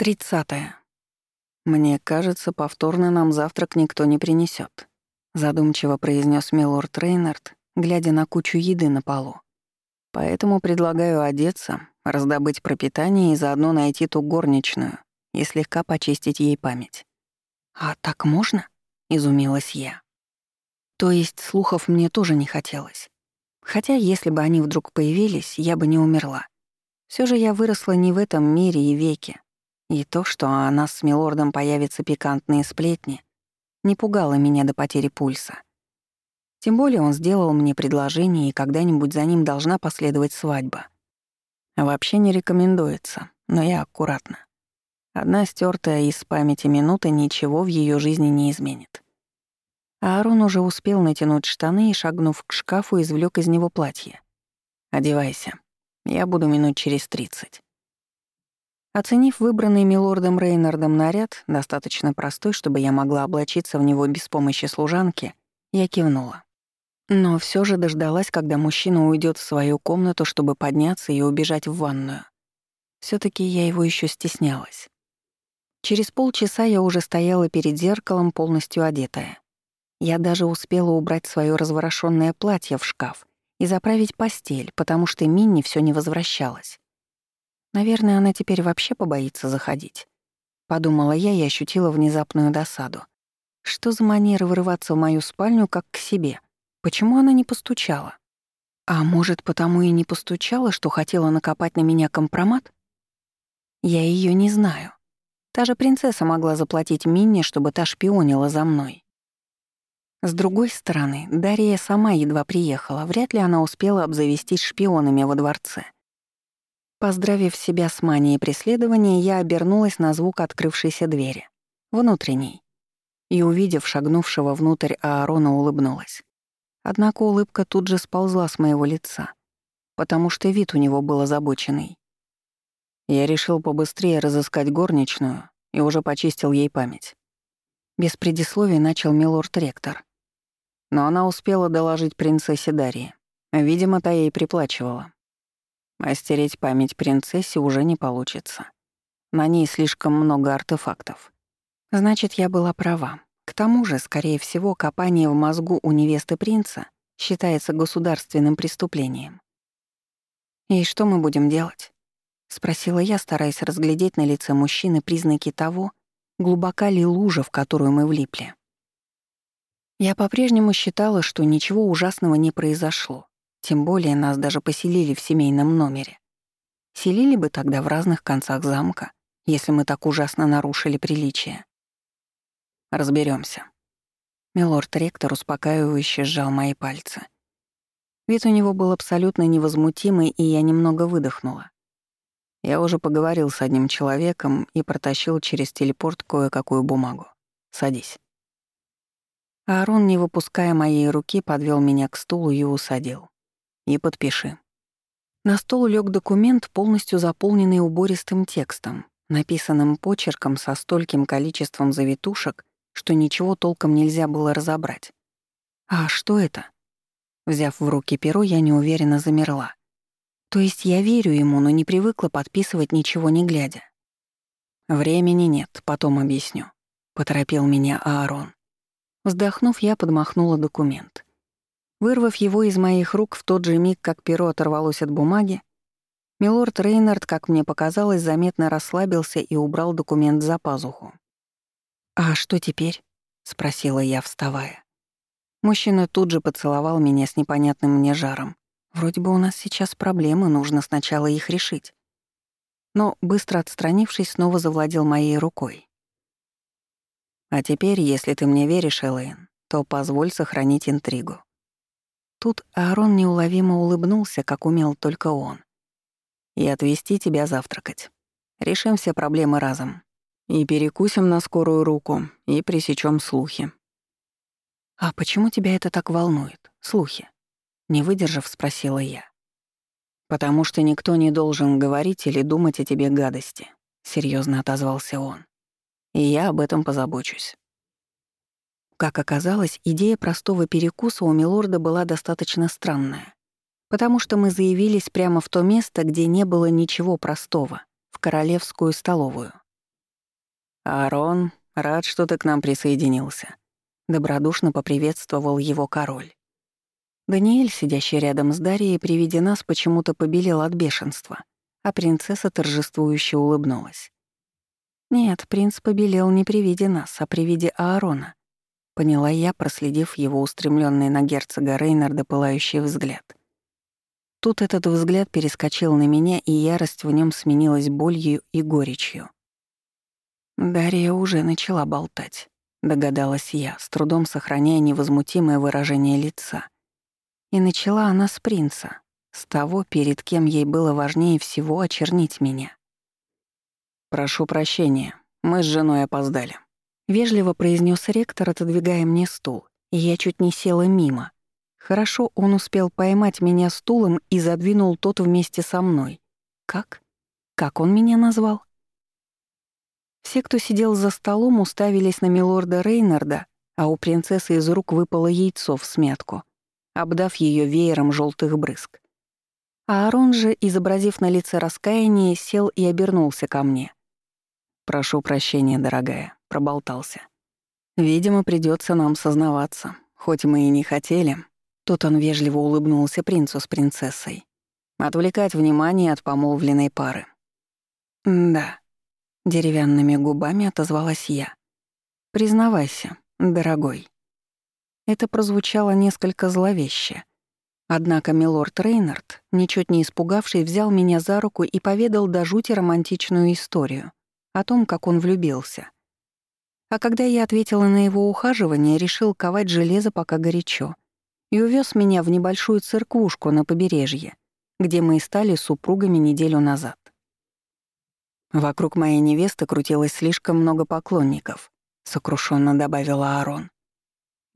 Тридцатое. «Мне кажется, повторно нам завтрак никто не принесет, задумчиво произнес милорд Рейнард, глядя на кучу еды на полу. «Поэтому предлагаю одеться, раздобыть пропитание и заодно найти ту горничную и слегка почистить ей память». «А так можно?» — изумилась я. То есть слухов мне тоже не хотелось. Хотя если бы они вдруг появились, я бы не умерла. Все же я выросла не в этом мире и веке, и то, что о нас с Милордом появятся пикантные сплетни, не пугало меня до потери пульса. Тем более он сделал мне предложение, и когда-нибудь за ним должна последовать свадьба. Вообще не рекомендуется, но я аккуратно. Одна стертая из памяти минута ничего в ее жизни не изменит. Аарон уже успел натянуть штаны и, шагнув к шкафу, извлек из него платье. «Одевайся. Я буду минут через тридцать». Оценив выбранный милордом Рейнардом наряд, достаточно простой, чтобы я могла облачиться в него без помощи служанки, я кивнула. Но все же дождалась, когда мужчина уйдет в свою комнату, чтобы подняться и убежать в ванную. все таки я его еще стеснялась. Через полчаса я уже стояла перед зеркалом, полностью одетая. Я даже успела убрать свое разворошенное платье в шкаф и заправить постель, потому что Минни все не возвращалась. Наверное, она теперь вообще побоится заходить. Подумала я и ощутила внезапную досаду. Что за манера вырываться в мою спальню как к себе? Почему она не постучала? А может, потому и не постучала, что хотела накопать на меня компромат? Я ее не знаю. Та же принцесса могла заплатить Минне, чтобы та шпионила за мной. С другой стороны, Дарья сама едва приехала, вряд ли она успела обзавестись шпионами во дворце. Поздравив себя с манией преследования, я обернулась на звук открывшейся двери. Внутренней. И, увидев шагнувшего внутрь Аарона, улыбнулась. Однако улыбка тут же сползла с моего лица, потому что вид у него был озабоченный. Я решил побыстрее разыскать горничную и уже почистил ей память. Без предисловий начал милорд-ректор. Но она успела доложить принцессе Дарьи. Видимо, та ей приплачивала. А память принцессе уже не получится. На ней слишком много артефактов. Значит, я была права. К тому же, скорее всего, копание в мозгу у невесты принца считается государственным преступлением. «И что мы будем делать?» — спросила я, стараясь разглядеть на лице мужчины признаки того, глубока ли лужа, в которую мы влипли. Я по-прежнему считала, что ничего ужасного не произошло. Тем более нас даже поселили в семейном номере. Селили бы тогда в разных концах замка, если мы так ужасно нарушили приличие. Разберемся. Милорд-ректор успокаивающе сжал мои пальцы. Вид у него был абсолютно невозмутимый, и я немного выдохнула. Я уже поговорил с одним человеком и протащил через телепорт кое-какую бумагу. Садись. Аарон, не выпуская моей руки, подвел меня к стулу и усадил и подпиши». На стол лег документ, полностью заполненный убористым текстом, написанным почерком со стольким количеством завитушек, что ничего толком нельзя было разобрать. «А что это?» Взяв в руки перо, я неуверенно замерла. То есть я верю ему, но не привыкла подписывать ничего не глядя. «Времени нет, потом объясню», — поторопил меня Аарон. Вздохнув, я подмахнула документ. Вырвав его из моих рук в тот же миг, как перо оторвалось от бумаги, милорд Рейнард, как мне показалось, заметно расслабился и убрал документ за пазуху. «А что теперь?» — спросила я, вставая. Мужчина тут же поцеловал меня с непонятным мне жаром. Вроде бы у нас сейчас проблемы, нужно сначала их решить. Но, быстро отстранившись, снова завладел моей рукой. «А теперь, если ты мне веришь, Элэйн, то позволь сохранить интригу. Тут Аарон неуловимо улыбнулся, как умел только он. «И отвезти тебя завтракать. Решим все проблемы разом. И перекусим на скорую руку, и пресечем слухи». «А почему тебя это так волнует? Слухи?» Не выдержав, спросила я. «Потому что никто не должен говорить или думать о тебе гадости», — серьезно отозвался он. «И я об этом позабочусь». Как оказалось, идея простого перекуса у Милорда была достаточно странная, потому что мы заявились прямо в то место, где не было ничего простого, в королевскую столовую. «Аарон, рад, что ты к нам присоединился», — добродушно поприветствовал его король. Даниэль, сидящий рядом с Дарьей, при виде нас почему-то побелел от бешенства, а принцесса торжествующе улыбнулась. Нет, принц побелел не при виде нас, а при виде Аарона. Поняла я, проследив его устремленный на герцога Рейнарда пылающий взгляд. Тут этот взгляд перескочил на меня, и ярость в нем сменилась болью и горечью. Дарья уже начала болтать, догадалась я, с трудом сохраняя невозмутимое выражение лица. И начала она с принца, с того, перед кем ей было важнее всего очернить меня. «Прошу прощения, мы с женой опоздали», — вежливо произнес ректор, отодвигая мне стул, и я чуть не села мимо. Хорошо он успел поймать меня стулом и задвинул тот вместе со мной. Как? Как он меня назвал? Все, кто сидел за столом, уставились на милорда Рейнарда, а у принцессы из рук выпало яйцо в смятку, обдав ее веером желтых брызг. А Арон же, изобразив на лице раскаяние, сел и обернулся ко мне. «Прошу прощения, дорогая», — проболтался. «Видимо, придется нам сознаваться, хоть мы и не хотели». Тут он вежливо улыбнулся принцу с принцессой. Отвлекать внимание от помолвленной пары. «Да», — деревянными губами отозвалась я. «Признавайся, дорогой». Это прозвучало несколько зловеще. Однако милорд Рейнард, ничуть не испугавший, взял меня за руку и поведал до жути романтичную историю о том, как он влюбился. А когда я ответила на его ухаживание, решил ковать железо пока горячо и увез меня в небольшую церквушку на побережье, где мы и стали супругами неделю назад. Вокруг моей невесты крутилось слишком много поклонников, сокрушенно добавила Аарон.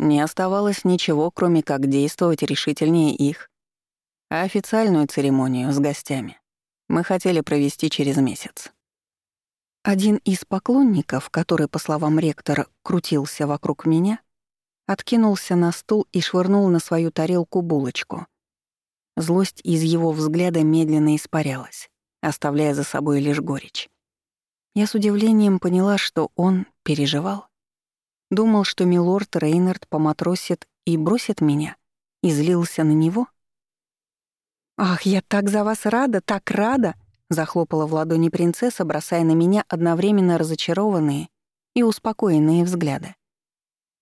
Не оставалось ничего, кроме как действовать решительнее их. А официальную церемонию с гостями мы хотели провести через месяц. Один из поклонников, который, по словам ректора, крутился вокруг меня, откинулся на стул и швырнул на свою тарелку булочку. Злость из его взгляда медленно испарялась, оставляя за собой лишь горечь. Я с удивлением поняла, что он переживал. Думал, что милорд Рейнард поматросит и бросит меня, и злился на него. «Ах, я так за вас рада, так рада!» Захлопала в ладони принцесса, бросая на меня одновременно разочарованные и успокоенные взгляды.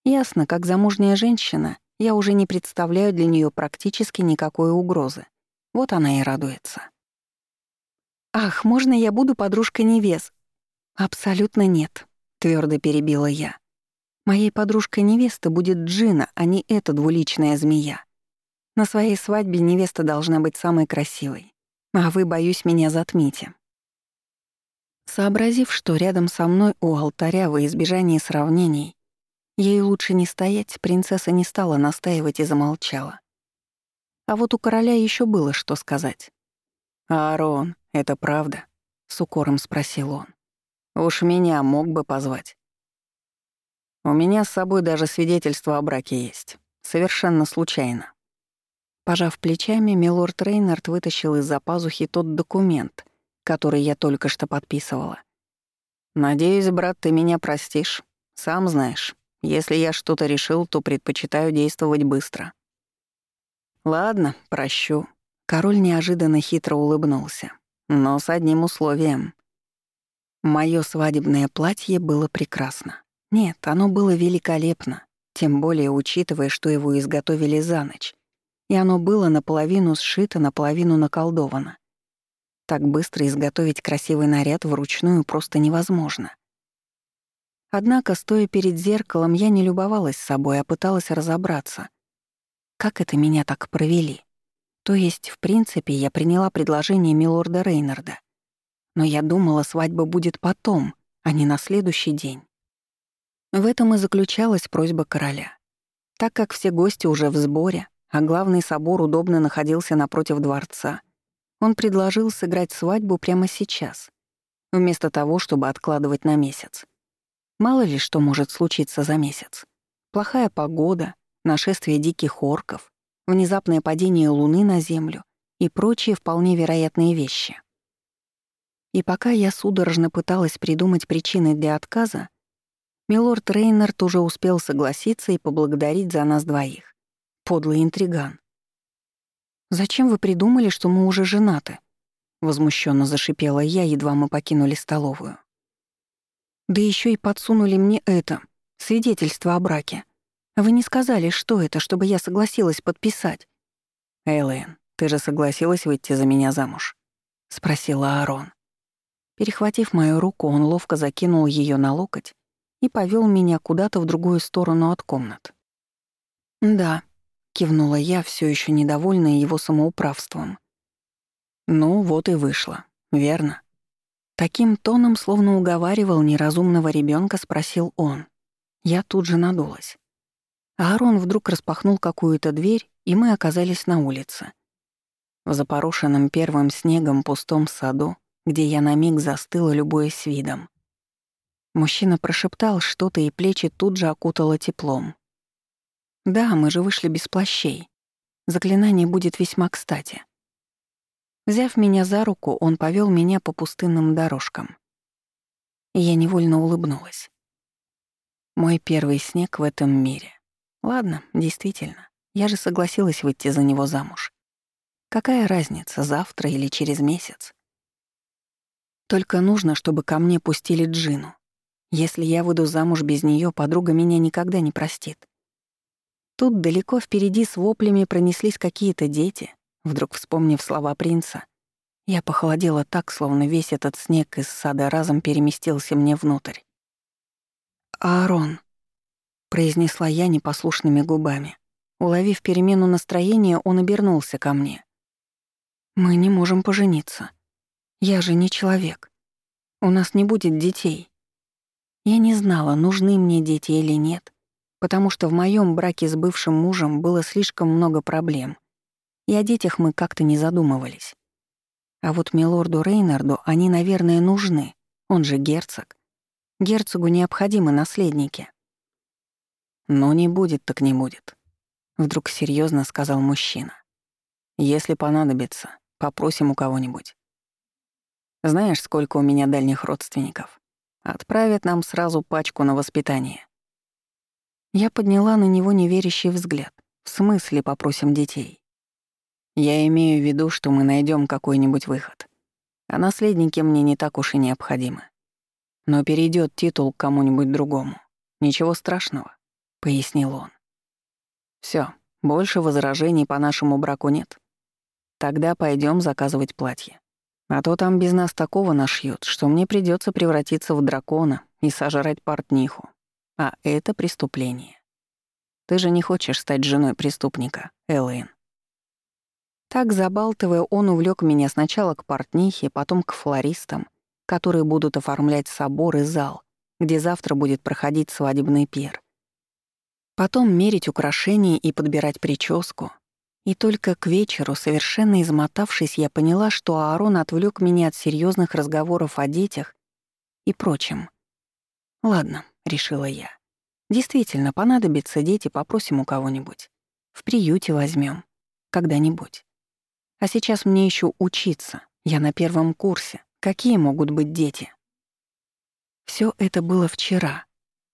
Ясно, как замужняя женщина, я уже не представляю для нее практически никакой угрозы. Вот она и радуется. «Ах, можно я буду подружкой невест?» «Абсолютно нет», — твердо перебила я. «Моей подружкой невесты будет Джина, а не эта двуличная змея. На своей свадьбе невеста должна быть самой красивой. А вы, боюсь, меня затмите. Сообразив, что рядом со мной у алтаря во избежание сравнений, ей лучше не стоять, принцесса не стала настаивать и замолчала. А вот у короля еще было что сказать. «Аарон, это правда?» — с укором спросил он. «Уж меня мог бы позвать». «У меня с собой даже свидетельство о браке есть. Совершенно случайно». Пожав плечами, милорд Рейнард вытащил из-за пазухи тот документ, который я только что подписывала. «Надеюсь, брат, ты меня простишь. Сам знаешь, если я что-то решил, то предпочитаю действовать быстро». «Ладно, прощу». Король неожиданно хитро улыбнулся. Но с одним условием. Моё свадебное платье было прекрасно. Нет, оно было великолепно, тем более учитывая, что его изготовили за ночь и оно было наполовину сшито, наполовину наколдовано. Так быстро изготовить красивый наряд вручную просто невозможно. Однако, стоя перед зеркалом, я не любовалась собой, а пыталась разобраться. Как это меня так провели? То есть, в принципе, я приняла предложение милорда Рейнарда. Но я думала, свадьба будет потом, а не на следующий день. В этом и заключалась просьба короля. Так как все гости уже в сборе, а главный собор удобно находился напротив дворца. Он предложил сыграть свадьбу прямо сейчас, вместо того, чтобы откладывать на месяц. Мало ли что может случиться за месяц. Плохая погода, нашествие диких орков, внезапное падение луны на землю и прочие вполне вероятные вещи. И пока я судорожно пыталась придумать причины для отказа, милорд Рейнард уже успел согласиться и поблагодарить за нас двоих. Подлый интриган. «Зачем вы придумали, что мы уже женаты?» Возмущенно зашипела я, едва мы покинули столовую. «Да еще и подсунули мне это, свидетельство о браке. Вы не сказали, что это, чтобы я согласилась подписать». «Элэйн, ты же согласилась выйти за меня замуж?» — спросила Аарон. Перехватив мою руку, он ловко закинул ее на локоть и повел меня куда-то в другую сторону от комнат. «Да», — кивнула я, все еще недовольная его самоуправством. «Ну, вот и вышло, верно?» Таким тоном, словно уговаривал неразумного ребенка, спросил он. Я тут же надулась. Аарон вдруг распахнул какую-то дверь, и мы оказались на улице. В запорошенном первым снегом пустом саду где я на миг застыла, любуясь видом. Мужчина прошептал что-то, и плечи тут же окутало теплом. «Да, мы же вышли без плащей. Заклинание будет весьма кстати». Взяв меня за руку, он повел меня по пустынным дорожкам. И я невольно улыбнулась. Мой первый снег в этом мире. Ладно, действительно, я же согласилась выйти за него замуж. Какая разница, завтра или через месяц? Только нужно, чтобы ко мне пустили Джину. Если я выйду замуж без нее, подруга меня никогда не простит. Тут далеко впереди с воплями пронеслись какие-то дети, вдруг вспомнив слова принца. Я похолодела так, словно весь этот снег из сада разом переместился мне внутрь. «Аарон», — произнесла я непослушными губами. Уловив перемену настроения, он обернулся ко мне. «Мы не можем пожениться. Я же не человек. У нас не будет детей. Я не знала, нужны мне дети или нет, потому что в моем браке с бывшим мужем было слишком много проблем, и о детях мы как-то не задумывались. А вот милорду Рейнарду они, наверное, нужны, он же герцог. Герцогу необходимы наследники. «Но не будет, так не будет», — вдруг серьезно сказал мужчина. «Если понадобится, попросим у кого-нибудь. Знаешь, сколько у меня дальних родственников? Отправят нам сразу пачку на воспитание». Я подняла на него неверящий взгляд. В смысле попросим детей? Я имею в виду, что мы найдем какой-нибудь выход. А наследники мне не так уж и необходимы. Но перейдет титул к кому-нибудь другому. Ничего страшного, пояснил он. Все, больше возражений по нашему браку нет. Тогда пойдем заказывать платье. А то там без нас такого нашьют, что мне придется превратиться в дракона и сожрать портниху. А это преступление. Ты же не хочешь стать женой преступника, Элэйн. Так, забалтывая, он увлек меня сначала к портнихе, потом к флористам, которые будут оформлять собор и зал, где завтра будет проходить свадебный пир. Потом мерить украшения и подбирать прическу, и только к вечеру, совершенно измотавшись, я поняла, что Аарон отвлек меня от серьезных разговоров о детях и прочем. «Ладно», — решила я. «Действительно, понадобятся дети, попросим у кого-нибудь. В приюте возьмем, Когда-нибудь. А сейчас мне еще учиться. Я на первом курсе. Какие могут быть дети?» Все это было вчера.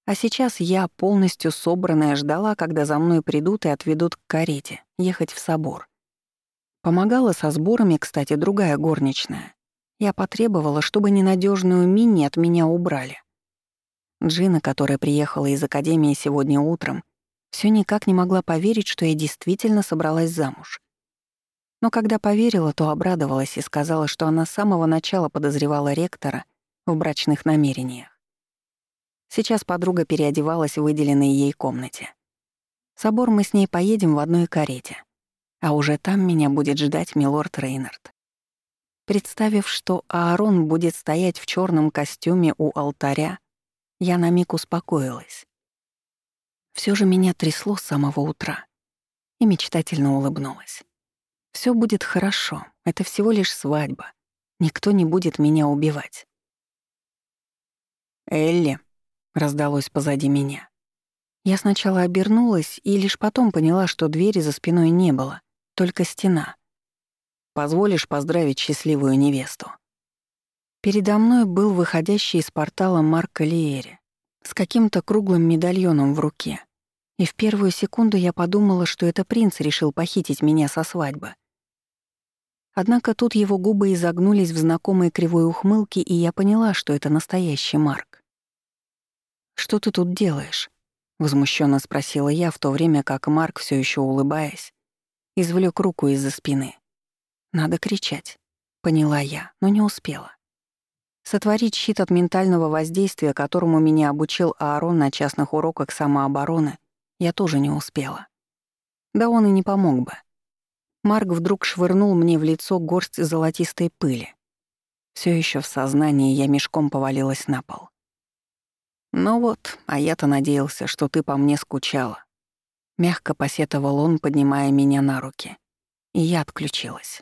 А сейчас я, полностью собранная, ждала, когда за мной придут и отведут к карете, ехать в собор. Помогала со сборами, кстати, другая горничная. Я потребовала, чтобы ненадежную Минни от меня убрали. Джина, которая приехала из академии сегодня утром, все никак не могла поверить, что я действительно собралась замуж. Но когда поверила, то обрадовалась и сказала, что она с самого начала подозревала ректора в брачных намерениях. Сейчас подруга переодевалась в выделенной ей комнате. собор мы с ней поедем в одной карете. А уже там меня будет ждать милорд Рейнард. Представив, что Аарон будет стоять в черном костюме у алтаря, я на миг успокоилась. Все же меня трясло с самого утра. И мечтательно улыбнулась. Все будет хорошо, это всего лишь свадьба. Никто не будет меня убивать. «Элли», раздалось позади меня. Я сначала обернулась и лишь потом поняла, что двери за спиной не было, только стена. «Позволишь поздравить счастливую невесту?» Передо мной был выходящий из портала Марк Калиери с каким-то круглым медальоном в руке. И в первую секунду я подумала, что это принц решил похитить меня со свадьбы. Однако тут его губы изогнулись в знакомой кривой ухмылке, и я поняла, что это настоящий Марк. «Что ты тут делаешь?» — возмущенно спросила я, в то время как Марк, все еще улыбаясь, извлек руку из-за спины. «Надо кричать», — поняла я, но не успела. Сотворить щит от ментального воздействия, которому меня обучил Аарон на частных уроках самообороны, я тоже не успела. Да он и не помог бы. Марк вдруг швырнул мне в лицо горсть золотистой пыли. Все еще в сознании я мешком повалилась на пол. «Ну вот, а я-то надеялся, что ты по мне скучала». Мягко посетовал он, поднимая меня на руки. И я отключилась.